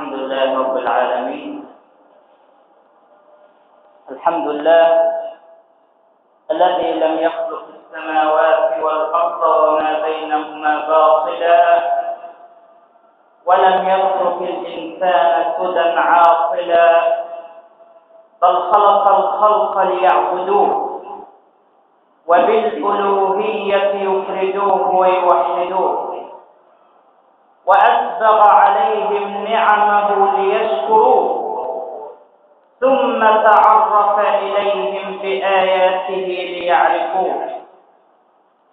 الحمد لله رب العالمين. الحمد لله الذي لم يخلق السماوات والأرض وما بينهما باطلا ولم يترك الإنسان سدى عاطلا بل خلق الخلق ليعبدوه وبالألوهية يفردوه ويوحدوه.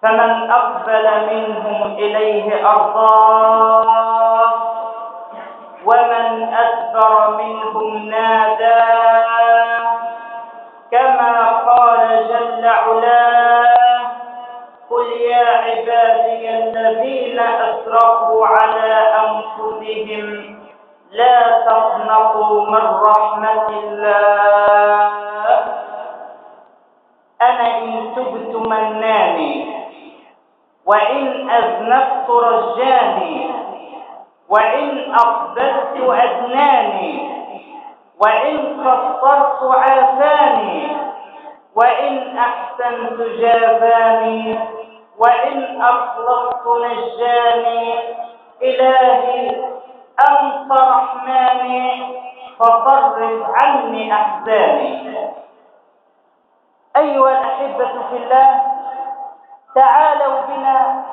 فمن أقبل منهم إليه أرضاه ومن أدبر منهم ناداه كما قال جل علاه قل يا عبادي الذين أسرفوا على أنفسهم لا تقنطوا من رحمة الله أنا إن تبت مناني وإن أذنبت رجاني وإن أقبلت أدناني وإن قصرت عافاني وإن أحسنت جافاني وإن أخلصت نجاني إلهي أنت رحماني فصرف عني أحزاني. أيها الأحبة في الله تعالوا بنا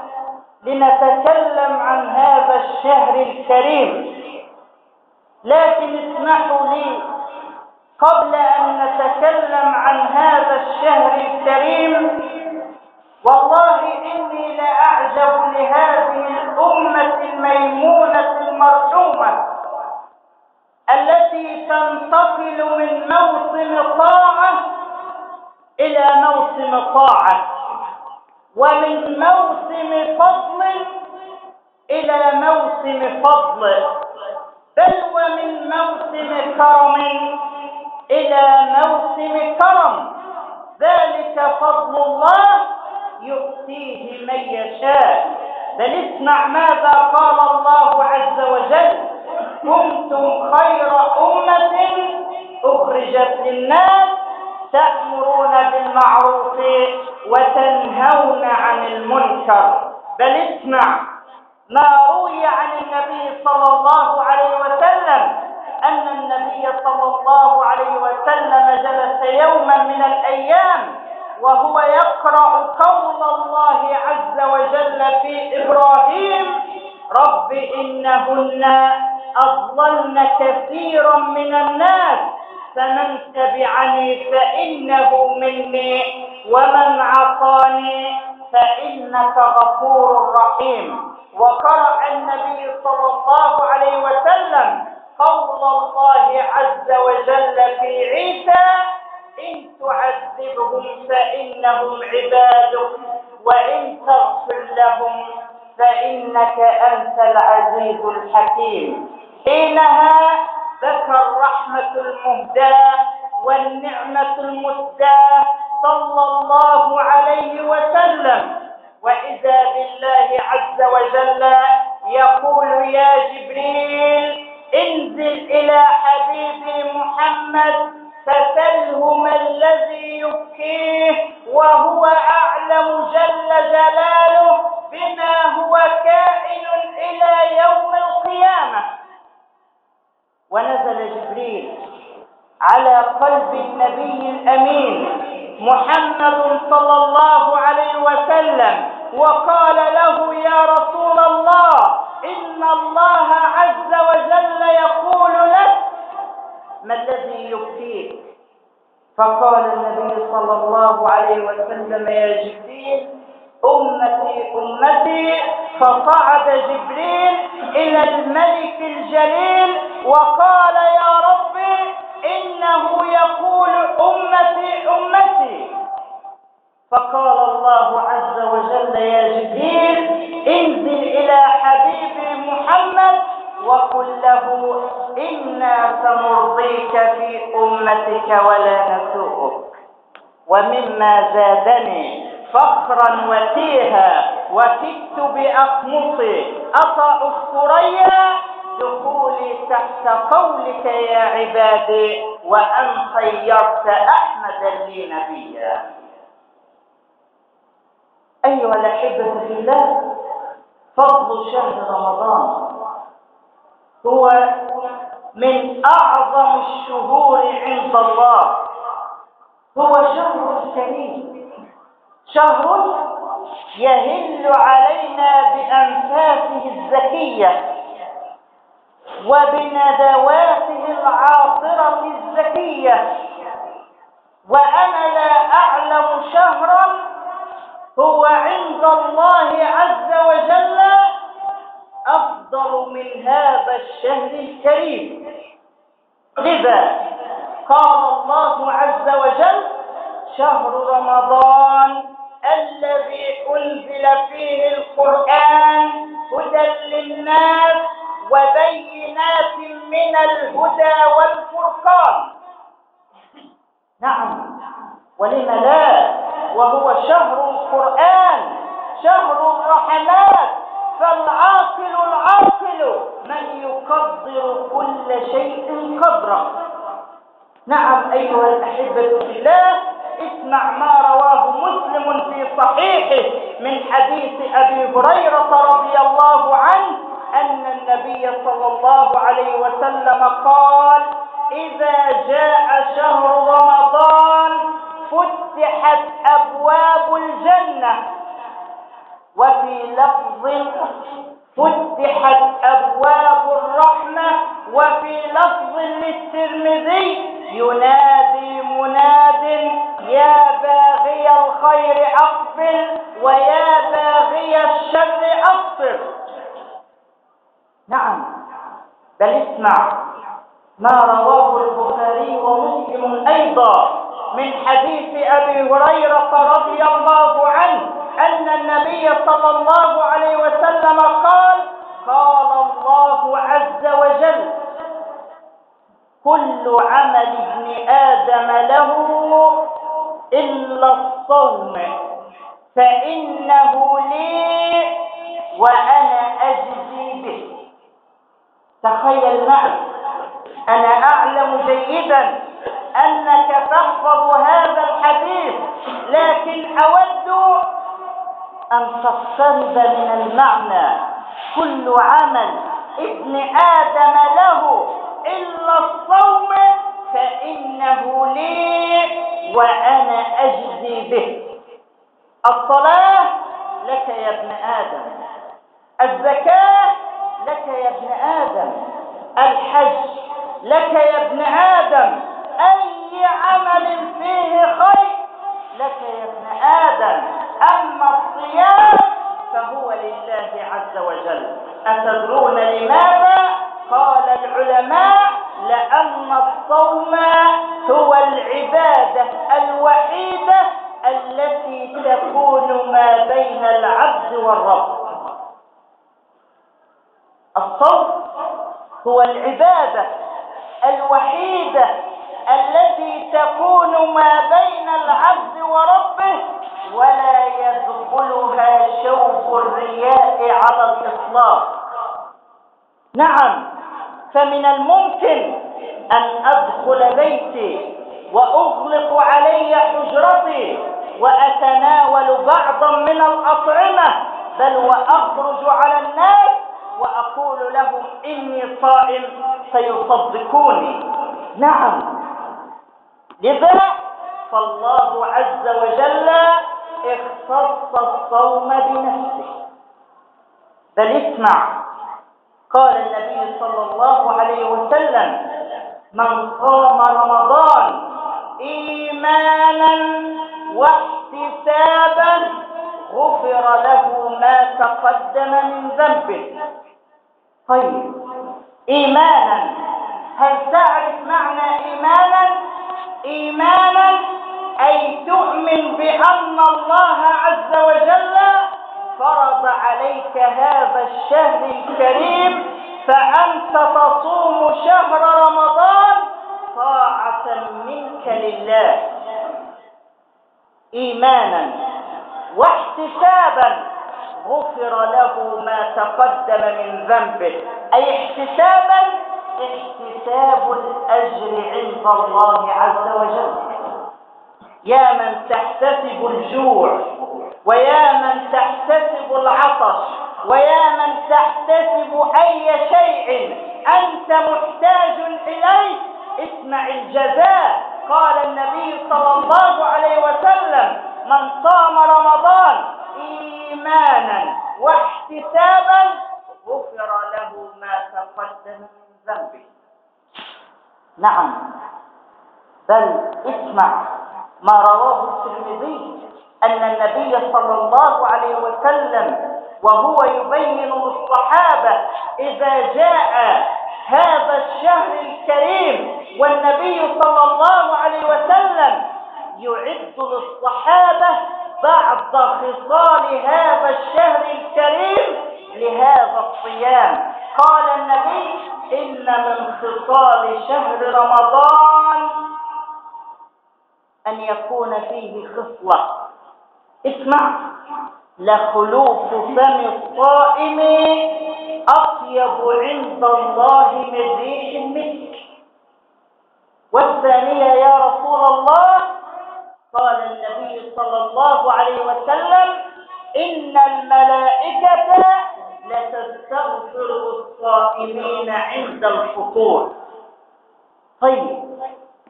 لنتكلم عن هذا الشهر الكريم. لكن اسمحوا لي قبل أن نتكلم عن هذا الشهر الكريم والله إني لأعجب لهذه الأمة الميمونة المرحومة التي تنتقل من موسم طاعة إلى موسم طاعة. ومن موسم فضل إلى موسم فضل. بل ومن موسم كرم إلى موسم كرم. ذلك فضل الله يؤتيه من يشاء. بل اسمع ماذا قال الله عز وجل كنتم خير أمة أخرجت للناس تأمرون بالمعروف وتنهون عن المنكر. بل اسمع ما روي عن النبي صلى الله عليه وسلم أن النبي صلى الله عليه وسلم جلس يوما من الأيام وهو يقرأ قول الله عز وجل في إبراهيم رب إنهن أضللن كثيرا من الناس فمن تبعني فإنه مني. ومن عصاني فإنك غفور رحيم. وقرأ النبي صلى الله عليه وسلم قول الله عز وجل في عيسى إن تعذبهم فإنهم عبادك وإن تغفر لهم فإنك أنت العزيز الحكيم. حينها ذكر الرحمة المهداة والنعمة المسداة صلى الله عليه وسلم. وإذا بالله عز وجل يقول يا جبريل انزل إلى حبيبي محمد فسله ما الذي يبكيه وهو أعلم جل جلاله بما هو كائن إلى يوم القيامة. ونزل جبريل على قلب النبي الأمين محمد صلى الله عليه وسلم وقال له يا رسول الله إن الله عز وجل يقول لك ما الذي يبكيك فقال النبي صلى الله عليه وسلم يا جبريل أمتي أمتي فصعد جبريل إلى الملك الجليل وقال يا ربي إنه يقول أمتي أمتي. فقال الله عز وجل يا جبريل انزل إلى حبيبي محمد وقل له إنا سنرضيك في أمتك ولا نسوءك. ومما زادني فخرا وتيها وكدت بأقمصي أطأ الثريا؟ دخولي تحت قولك يا عبادي وأن خيرت أحمد لي نبيا. أيها الأحبة في الله فضل شهر رمضان هو من أعظم الشهور عند الله. هو شهر كريم شهر يهل علينا بأنفاسه الزكية. وبندواته العاطرة الزكية. وأنا لا أعلم شهرا هو عند الله عز وجل أفضل من هذا الشهر الكريم. لذا قال الله عز وجل شهر رمضان الذي أنزل فيه القرآن هدى للناس وبينات من الهدى والفرقان. نعم. ولم لا وهو شهر القرآن شهر الرحمات. فالعاقل العاقل من يقدر كل شيء قدره. نعم أيها الأحبة في الله اسمع ما رواه مسلم في صحيحه من حديث أبي هريرة رضي الله عنه أن النبي صلى الله عليه وسلم قال إذا جاء شهر رمضان فتحت أبواب الجنة. وفي لفظ فتحت أبواب الرحمة وفي لفظ للترمذي ينادي مناد يا باغي الخير أقبل ويا باغي الشر أقصر نعم. بل اسمع. ما رواه البخاري ومسلم أيضا من حديث أبي هريرة رضي الله عنه أن النبي صلى الله عليه وسلم قال قال الله عز وجل كل عمل ابن آدم له إلا الصوم فإنه لي وأنا أجزي به. تخيل معي. أنا أعلم جيدا أنك تحفظ هذا الحديث لكن أود أن تقترب من المعنى. كل عمل ابن آدم له إلا الصوم فإنه لي وأنا أجزي به. الصلاة لك يا ابن آدم. الزكاة لك يا ابن آدم الحج لك يا ابن آدم أي عمل فيه خير لك يا ابن آدم أما الصيام فهو لله عز وجل أتدرون لماذا؟ قال العلماء لأن الصوم هو العبادة الوحيدة التي تكون ما بين العبد والرب الصوم هو العبادة الوحيدة التي تكون ما بين العبد وربه ولا يدخلها شوق الرياء على الإطلاق. نعم فمن الممكن أن أدخل بيتي وأغلق علي حجرتي وأتناول بعضا من الأطعمة بل وأخرج على الناس وأقول لهم إني صائم سيصدقوني نعم. لذا فالله عز وجل اختص الصوم بنفسه. بل اسمع. قال النبي صلى الله عليه وسلم من صام رمضان إيمانا واحتسابا غفر له ما تقدم من ذنبه. طيب. إيمانا. هل تعرف معنى إيمانا؟ إيمانا أي تؤمن بأن الله عز وجل فرض عليك هذا الشهر الكريم فأنت تصوم شهر رمضان طاعة منك لله. إيمانا. واحتسابا. غفر له ما تقدم من ذنبه. أي احتسابا احتساب الأجر عند الله عز وجل. يا من تحتسب الجوع ويا من تحتسب العطش ويا من تحتسب أي شيء أنت محتاج إليه اسمع الجزاء. قال النبي صلى الله عليه وسلم من صام رمضان إيمانا واحتسابا غفر له ما تقدم من ذنبه. نعم. بل اسمع ما رواه الترمذي أن النبي صلى الله عليه وسلم وهو يبين للصحابة إذا جاء هذا الشهر الكريم والنبي صلى الله عليه وسلم يعد للصحابة بعض خصال هذا الشهر الكريم لهذا الصيام. قال النبي إن من خصال شهر رمضان أن يكون فيه خصلة اسمع. لخلوف فم الصائم أطيب عند الله من ريح المسك والثانية يا رسول الله قال النبي صلى الله عليه وسلم إن الملائكة لتستغفر الصائمين عند الفطور. طيب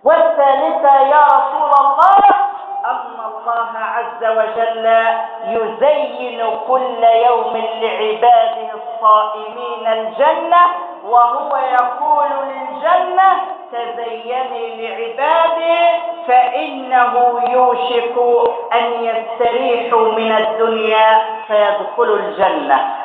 والثالثة يا رسول الله أن الله عز وجل يزين كل يوم لعباده الصائمين الجنة وهو يقول للجنة تزيني لعباده فإنه يوشك أن يستريحوا من الدنيا فيدخلوا الجنة.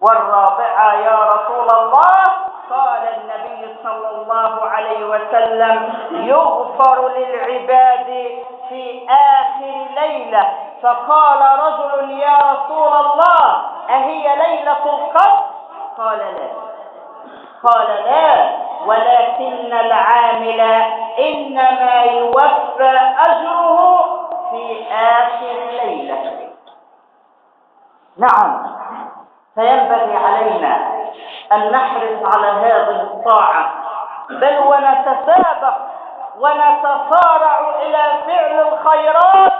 والرابعة يا رسول الله قال النبي صلى الله عليه وسلم يغفر للعباد في آخر ليلة. فقال رجل يا رسول الله أهي ليلة القدر؟ قال لا. قال لا ولكن العامل إنما يوفى أجره في آخر ليلة. نعم فينبغي علينا أن نحرص على هذه الطاعة بل ونتسابق ونتصارع إلى فعل الخيرات.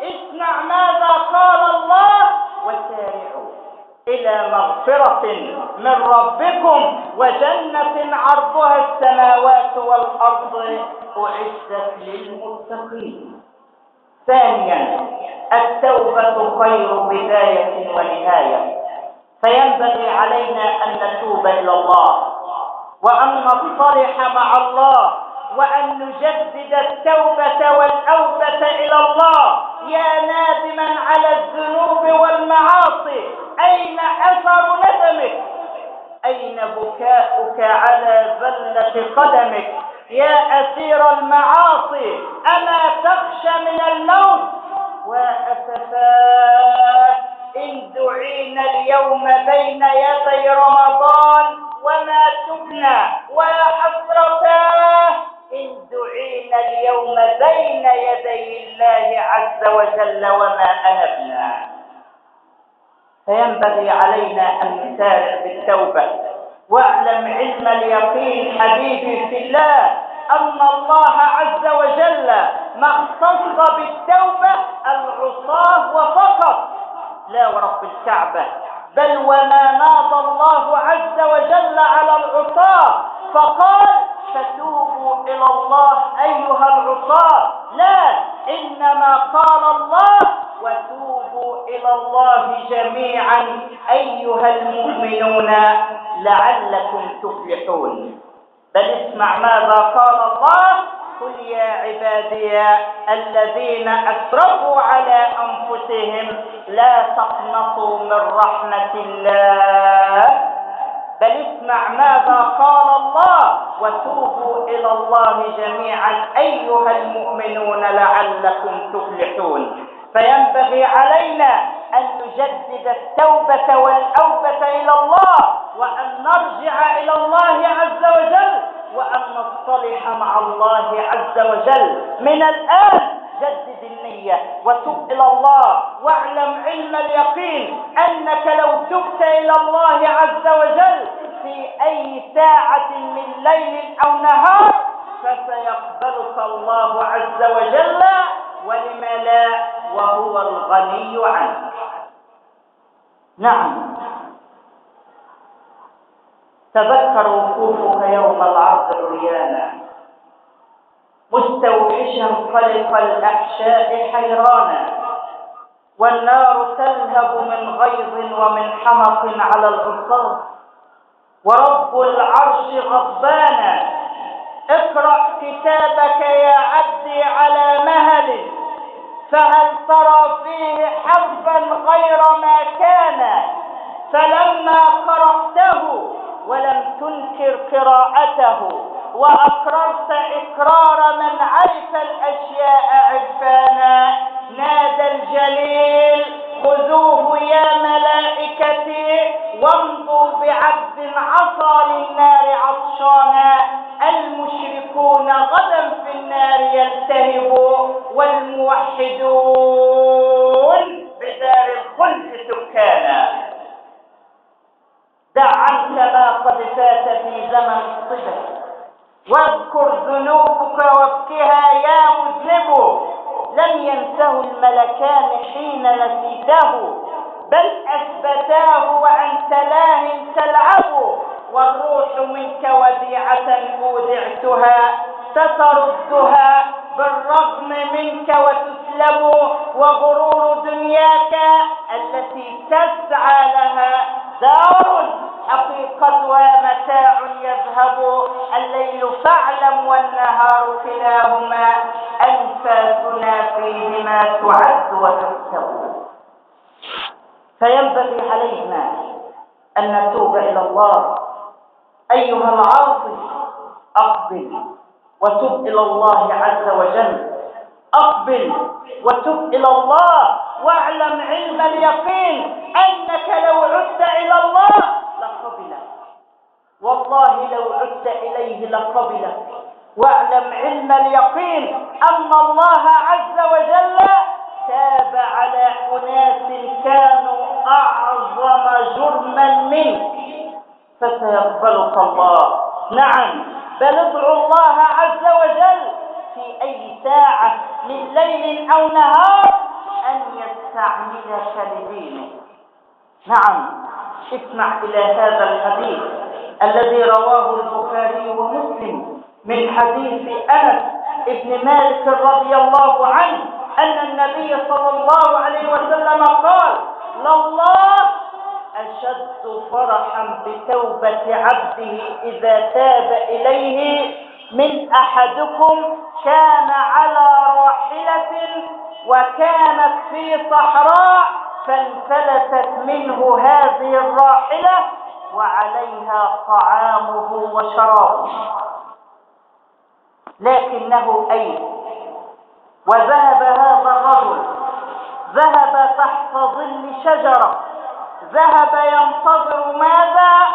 اسمع ماذا قال الله وسارعوا. إلى مغفرة من ربكم وجنة عرضها السماوات والأرض أعدت للمتقين. ثانيا التوبة خير بداية ونهاية. فينبغي علينا أن نتوب إلى الله وأن نصطلح مع الله وأن نجدد التوبة والأوبة إلى الله. يا نادما على الذنوب والمعاصي. أين أثر ندمك؟ أين بكاؤك على زلة قدمك؟ يا أسير المعاصي أما تخشى من الموت؟ وأسفاه إن دعينا اليوم بين يدي رمضان وما تبنى ويا حسرتاه. إن دعينا اليوم بين يدي الله عز وجل وما أنبنا. فينبغي علينا أن نسارع بالتوبة واعلم علم اليقين حبيبي في الله أن الله عز وجل ما اختص بالتوبة العصاة وفقط. لا ورب الكعبة بل وما ناض الله عز وجل على العصاة. فقال فتوبوا إلى الله أيها العصاة. لا إنما قال الله وتوبوا إلى الله جميعا أيها المؤمنون لعلكم تفلحون. بل اسمع ماذا قال الله. قل يا عبادي الذين أسرفوا على أنفسهم لا تقنطوا من رحمة الله. بل اسمع ماذا قال الله وتوبوا إلى الله جميعا أيها المؤمنون لعلكم تفلحون. فينبغي علينا أن نجدد التوبة والأوبة إلى الله وأن نرجع إلى الله عز وجل وأن نصطلح مع الله عز وجل. من الآن جدد النية وتب إلى الله واعلم علم اليقين أنك لو تبت إلى الله عز وجل في أي ساعة من ليل أو نهار فسيقبلك الله عز وجل ولم لا وهو الغني عنك. نعم. تذكر وقوفك يوم العرض عريانا مستوحشا قلق الأحشاء حيرانا والنار تلهب من غيظ ومن حمق على العصاة. ورب العرش غضبانا اقرأ كتابك يا عبدي على مهل فهل ترى فيه حرفا غير ما كان؟ فلما قرأته ولم تنكر قراءته. وأقررت إقرار من عرف الأشياء عرفانا نادى الجليل خذوه يا ملائكتي وامضوا بعبد عصى للنار عطشانا. المشركون غدا في النار يلتهبوا والموحدون بدار الخلد سكانا. دع عنك ما قد فات في زمن الصبر واذكر ذنوبك وابكها يا مذنب. لم ينسه الملكان حين نسيته بل أثبتاه وأنت لاه تلعب. والروح منك وديعة أودعتها ستردها بالرغم منك وتسلب. وغرور دنياك التي تسعى لها دار. حقيقتها متاع يذهب الليل فاعلم والنهار كلاهما أنفاسنا فيهما تعد وتحسب فينبغي علينا أن نتوب إلى الله. أيها العاصي أقبل وتب إلى الله عز وجل. أقبل وتب إلى الله واعلم علم اليقين أنك لو عدت إلى الله والله لو عدت إليه لقبلك واعلم علم اليقين أن الله عز وجل تاب على أناس كانوا أعظم جرما منك فسيقبلك الله. نعم. بل ادعو الله عز وجل في أي ساعة من ليل أو نهار أن يستعملك لدينه. نعم. اسمع إلى هذا الحديث. الذي رواه البخاري ومسلم من حديث أنس ابن مالك رضي الله عنه أن النبي صلى الله عليه وسلم قال لله أشد فرحا بتوبة عبده إذا تاب إليه من أحدكم كان على راحلة وكانت في صحراء فانفلتت منه هذه الراحلة وعليها طعامه وشرابه. لكنه أين وذهب هذا الرجل ذهب تحت ظل شجرة. ذهب ينتظر ماذا؟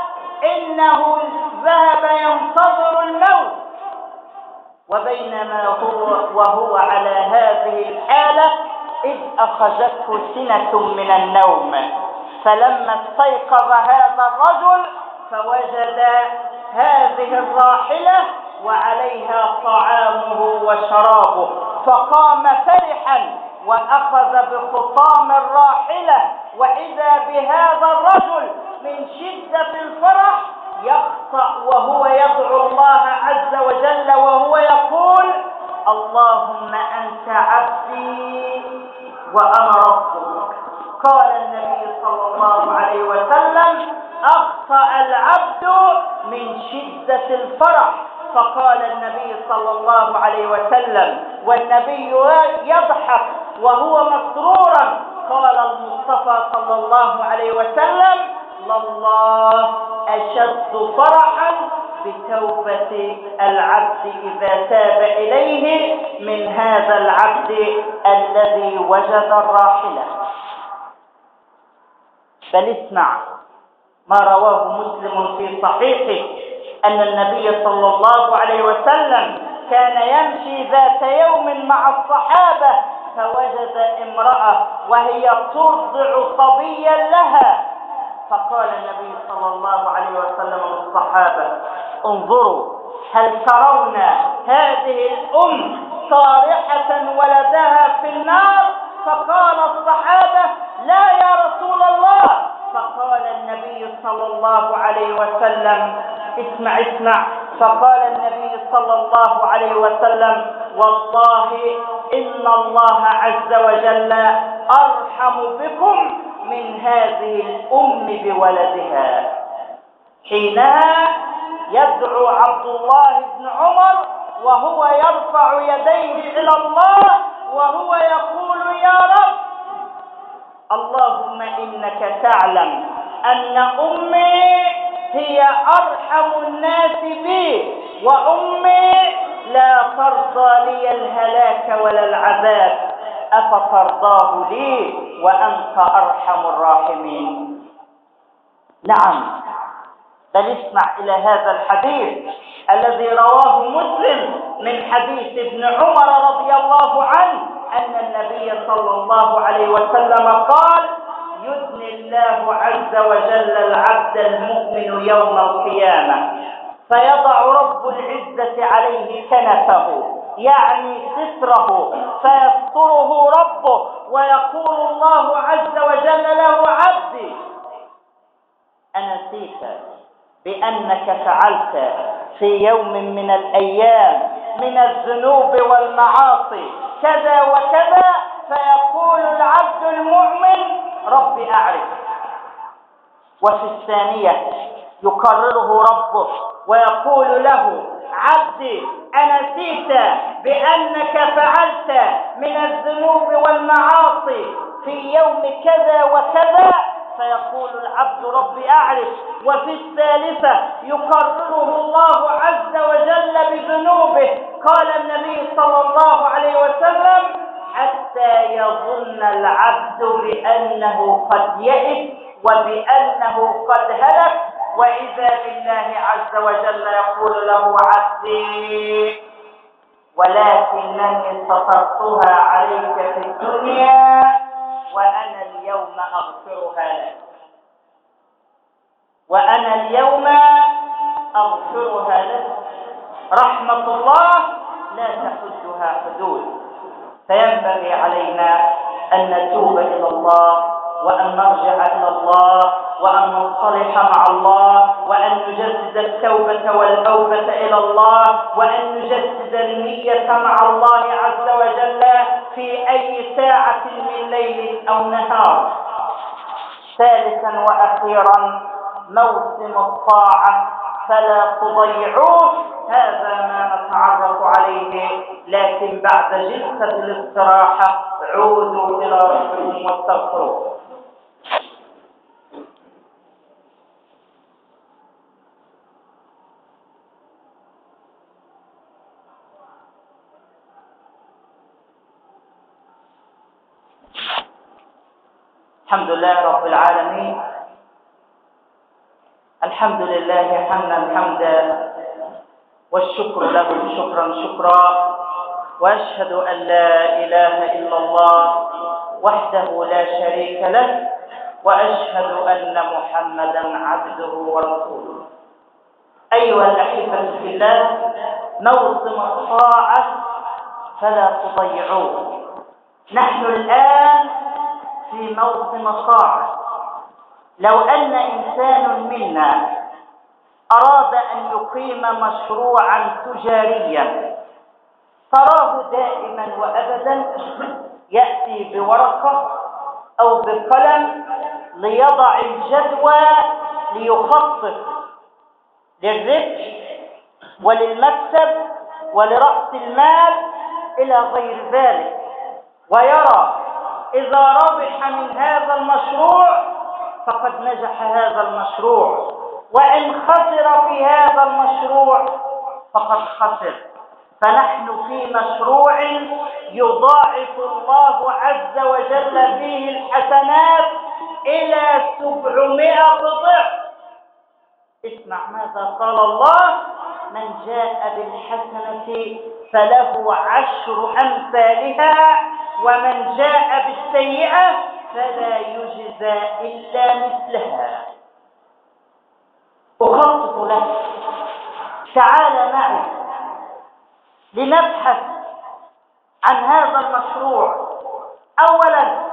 إنه ذهب ينتظر الموت. وبينما هو وهو على هذه الحالة إذ أخذته سنة من النوم. فلما استيقظ هذا الرجل فوجد هذه الراحلة وعليها طعامه وشرابه. فقام فرحا وأخذ بخطام الراحلة. وإذا بهذا الرجل من شدة الفرح يخطأ وهو يدعو الله عز وجل وهو يقول اللهم أنت عبدي وأنا ربك. قال النبي صلى الله عليه وسلم أخطأ العبد من شدة الفرح. فقال النبي صلى الله عليه وسلم والنبي يضحك وهو مسرورا. قال المصطفى صلى الله عليه وسلم لله أشد فرحا بتوبة العبد إذا تاب إليه من هذا العبد الذي وجد الراحلة. بل اسمع ما رواه مسلم في صحيحه أن النبي صلى الله عليه وسلم كان يمشي ذات يوم مع الصحابة فوجد امرأة وهي ترضع صبيا لها. فقال النبي صلى الله عليه وسلم للصحابة انظروا هل ترون هذه الأم صارحة ولدها في النار؟ فقال الصحابة لا يا رسول الله. فقال النبي صلى الله عليه وسلم اسمع اسمع. فقال النبي صلى الله عليه وسلم والله إن الله عز وجل أرحم بكم من هذه الأم بولدها. حينها يدعو عبد الله بن عمر وهو يرفع يديه إلى الله وهو يقول يا رب اللهم إنك تعلم أن أمي هي أرحم الناس بي وأمي لا ترضى لي الهلاك ولا العذاب. أفترضاه لي وأنت أرحم الراحمين. نعم. بل اسمع إلى هذا الحديث الذي رواه مسلم من حديث ابن عمر رضي الله عنه. أن النبي صلى الله عليه وسلم قال يدني الله عز وجل العبد المؤمن يوم القيامة. فيضع رب العزة عليه كنفه يعني ستره فيستره ربه ويقول الله عز وجل له عبدي. أنسيت بأنك فعلت في يوم من الأيام من الذنوب والمعاصي. كذا وكذا فيقول العبد المؤمن رب أعرف. وفي الثانية يكرره ربه ويقول له عبدي أنسيت بأنك فعلت من الذنوب والمعاصي في يوم كذا وكذا فيقول العبد رب أعرف. وفي الثالثة يقرره الله عز وجل بذنوبه. قال النبي صلى الله عليه وسلم حتى يظن العبد بأنه قد يئس وبأنه قد هلك. وإذا بالله عز وجل يقول له عبدي ولكنني سترتها عليك في الدنيا. وأنا اليوم أغفرها لك. وأنا اليوم أغفرها لك. رحمة الله لا تحدها حدود. فينبغي علينا أن نتوب إلى الله وأن نرجع إلى الله وأن نصلح مع الله وأن نجدد التوبة والأوبة إلى الله وأن نجدد النية مع الله عز وجل في أي ساعة من ليل أو نهار. ثالثا وأخيرا موسم الطاعة فلا تضيعوه. هذا ما نتعرف عليه لكن بعد جلسة الاستراحة عودوا إلى ربكم واستغفروه. الحمد لله رب العالمين. الحمد لله حمدا حمدا والشكر له شكرا شكرا وأشهد أن لا إله إلا الله وحده لا شريك له وأشهد أن محمدا عبده ورسوله. أيها الأحبة في الله موسم الطاعة فلا تضيعوه. نحن الآن في موسم الطاعة لو أن إنسان منا أراد أن يقيم مشروعا تجاريا تراه دائما وأبدا يأتي بورقة أو بقلم ليضع الجدوى ليخطط للربح وللمكسب ولرأس المال إلى غير ذلك. ويرى إذا ربح من هذا المشروع فقد نجح هذا المشروع. وإن خسر في هذا المشروع فقد خسر. فنحن في مشروع يضاعف الله عز وجل فيه الحسنات إلى سبعمائة ضعف اسمع ماذا قال الله من جاء بالحسنة فله عشر أمثالها ومن جاء بالسيئة فلا يجزى إلا مثلها. أخطط لك. تعال معي لنبحث عن هذا المشروع. أولا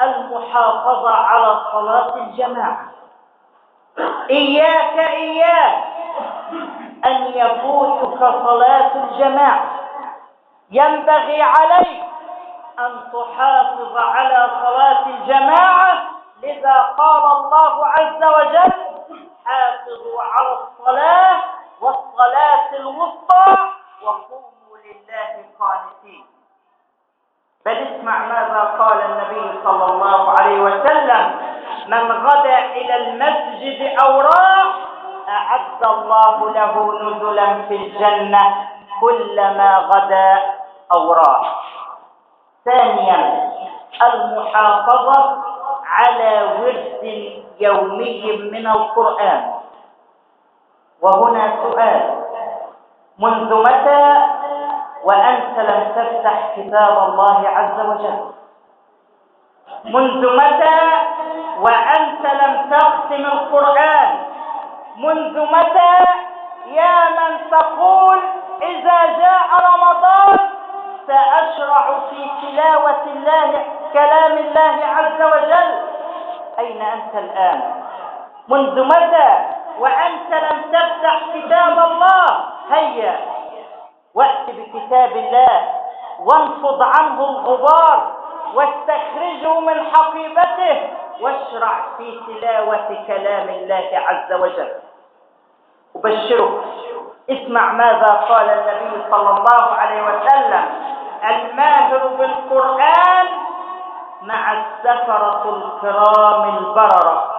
المحافظة على صلاة الجماعة. إياك إياك أن يفوتك صلاة الجماعة. ينبغي عليك أن تحافظ على صلاة الجماعة. لذا قال الله عز وجل حافظوا على الصلاة والصلاة الوسطى وقوموا لله قانتين. بل اسمع ماذا قال النبي صلى الله عليه وسلم من غدا إلى المسجد أو راح أعد الله له نزلا في الجنة كلما غدا أو راح ثانيا المحافظة على ورد يومي من القرآن. وهنا سؤال منذ متى وأنت لم تفتح كتاب الله عز وجل؟ منذ متى وأنت لم تختم القرآن؟ منذ متى يا من تقول إذا جاء رمضان سأشرع في تلاوة الله كلام الله عز وجل. أين أنت الآن؟ منذ متى وأنت لم تفتح كتاب الله؟ هيا وأت بكتاب الله وانفض عنه الغبار واستخرجه من حقيبته واشرع في تلاوة كلام الله عز وجل. أبشرك اسمع ماذا قال النبي صلى الله عليه وسلم. الماهر بالقرآن مع السفرة الكرام البررة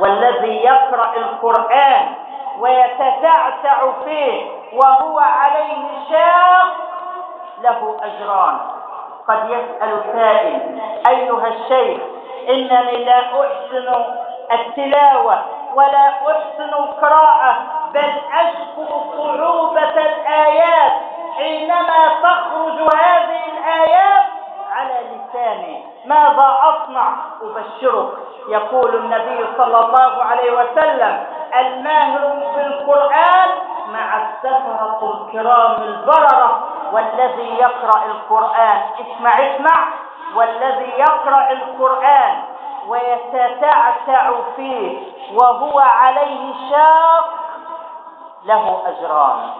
والذي يقرأ القرآن ويتتعتع فيه وهو عليه شاق له أجران. قد يسأل سائل أيها الشيخ إنني لا أحسن التلاوة ولا أحسن القراءة بل أشكو صعوبة الآيات حينما تخرج هذه الآيات على لساني. ماذا أصنع؟ أبشرك. يقول النبي صلى الله عليه وسلم الماهر بالقرآن مع السفرة الكرام البررة والذي يقرأ القرآن. اسمع اسمع. والذي يقرأ القرآن ويتتعتع فيه وهو عليه شاق له أجران.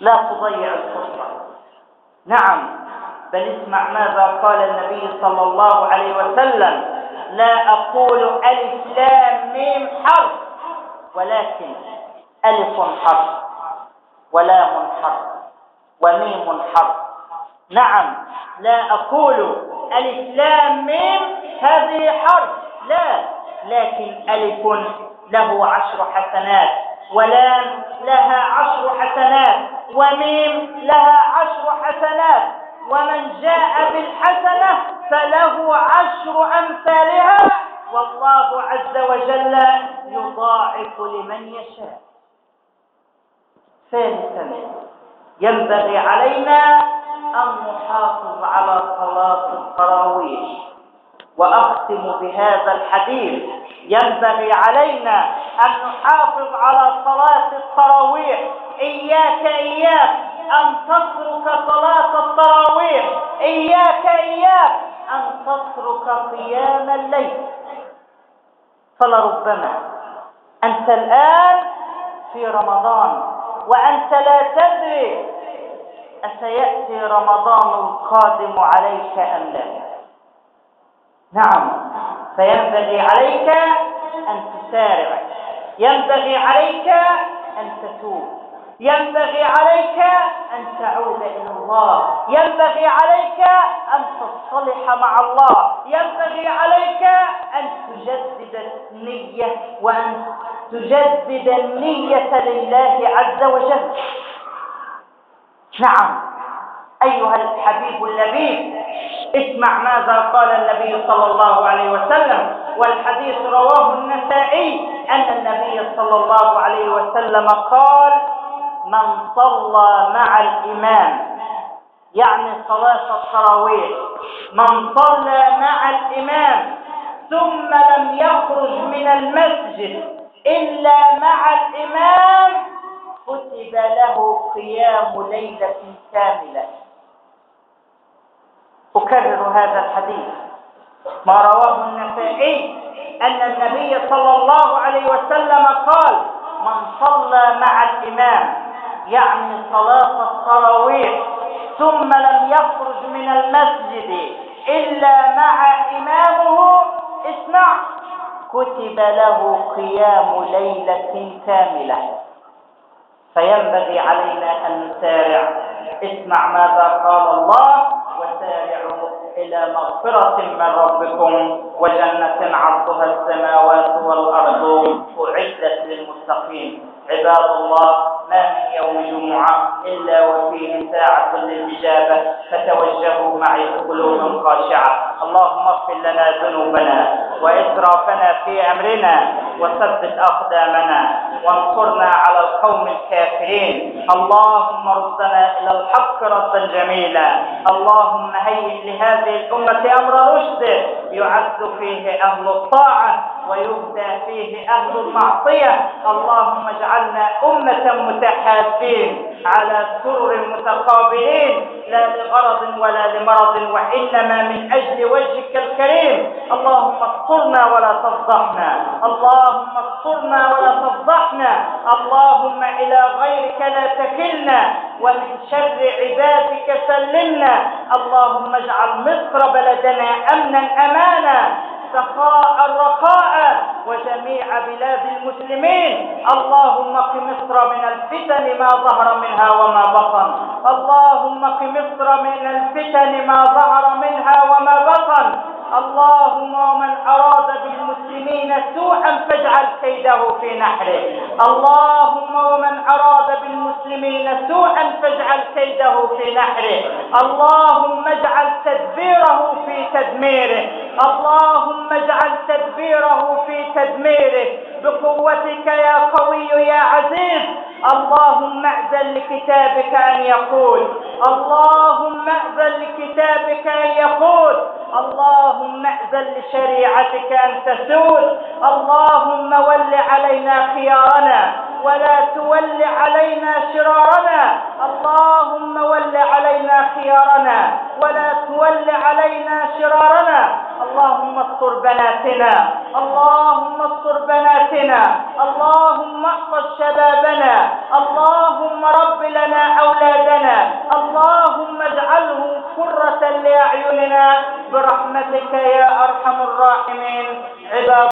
لا تضيع الفرصة. نعم بل اسمع ماذا قال النبي صلى الله عليه وسلم لا أقول ألف لام ميم حرف ولكن ألف حرف ولام حرف وميم حرف. نعم لا أقول ألف لام ميم هذه حرف لا لكن ألف له عشر حسنات ولام لها عشر حسنات. وميم لها عشر حسنات ومن جاء بالحسنة فله عشر أمثالها. والله عز وجل يضاعف لمن يشاء. ثالثا ينبغي علينا أن نحافظ على صلاة التراويح. وأختم بهذا الحديث. ينبغي علينا أن نحافظ على صلاة التراويح. إياك إياك أن تترك صلاة التراويح. إياك إياك أن تترك قيام الليل. فلربما أنت الآن في رمضان وأنت لا تدري أسيأتي رمضان القادم عليك أم لا. نعم. فينبغي عليك أن تسارع. ينبغي عليك أن تتوب. ينبغي عليك أن تعود إلى الله. ينبغي عليك أن تصطلح مع الله. ينبغي عليك أن تجدد النية وأن تجدد النية لله عز وجل. نعم. أيها الحبيب اللبيب اسمع ماذا قال النبي صلى الله عليه وسلم والحديث رواه النسائي أن النبي صلى الله عليه وسلم قال من صلى مع الإمام يعني صلاة التراويح. من صلى مع الإمام ثم لم يخرج من المسجد إلا مع الإمام كتب له قيام ليلة كاملة. أكرر هذا الحديث. ما رواه النسائي أن النبي صلى الله عليه وسلم قال من صلى مع الإمام يعني صلاة التراويح ثم لم يخرج من المسجد إلا مع إمامه اسمع كتب له قيام ليلة كاملة. فينبغي علينا أن نسارع. اسمع ماذا قال الله. إلى مغفرة من ربكم وجنة عرضها السماوات والأرض أعدت للمتقين. عباد الله ما من يوم جمعة إلا وفيه ساعة للإجابة فتوجهوا معي بقلوب خاشعة. اللهم اغفر لنا ذنوبنا وإسرافنا في أمرنا وثبت أقدامنا. وانصرنا على القوم الكافرين. اللهم ردنا إلى الحق ردا جميلا. اللهم هيئ لهذه الأمة أمر رشد يعز فيه أهل الطاعة. ويهدى فيه أهل المعصية. اللهم اجعلنا أمة متحابين على سرر متقابلين لا لغرض ولا لمرض وإنما من أجل وجهك الكريم. اللهم استرنا ولا تفضحنا. اللهم استرنا ولا تفضحنا. اللهم إلى غيرك لا تكلنا ومن شر عبادك سلمنا. اللهم اجعل مصر بلدنا أمنا أمانا. سخاء رخاء وجميع بلاد المسلمين. اللهم قِ مصر من الفتن ما ظهر منها وما بطن. اللهم قِ مصر من الفتن ما ظهر منها وما بطن. اللهم ومن أراد بالمسلمين سوءا فاجعل كيده في نحره. اللهم ومن أراد بالمسلمين سوءا فاجعل كيده في نحره. اللهم اجعل تدبيره في تدميره. اللهم اجعل تدبيره في تدميره. بقوتك يا قوي يا عزيز. اللهم اذن لكتابك أن يقول. اللهم اذن لكتابك أن يقول. اللهم اذن لشريعتك أن تسود. اللهم ول علينا خيارنا. ولا تول علينا شرارنا. اللهم ول علينا خيارنا ولا تول علينا شرارنا. اللهم استر بناتنا. اللهم استر بناتنا. اللهم احفظ شبابنا. اللهم رب لنا أولادنا. اللهم اجعلهم قرة لأعيننا. برحمتك يا أرحم الراحمين. عباد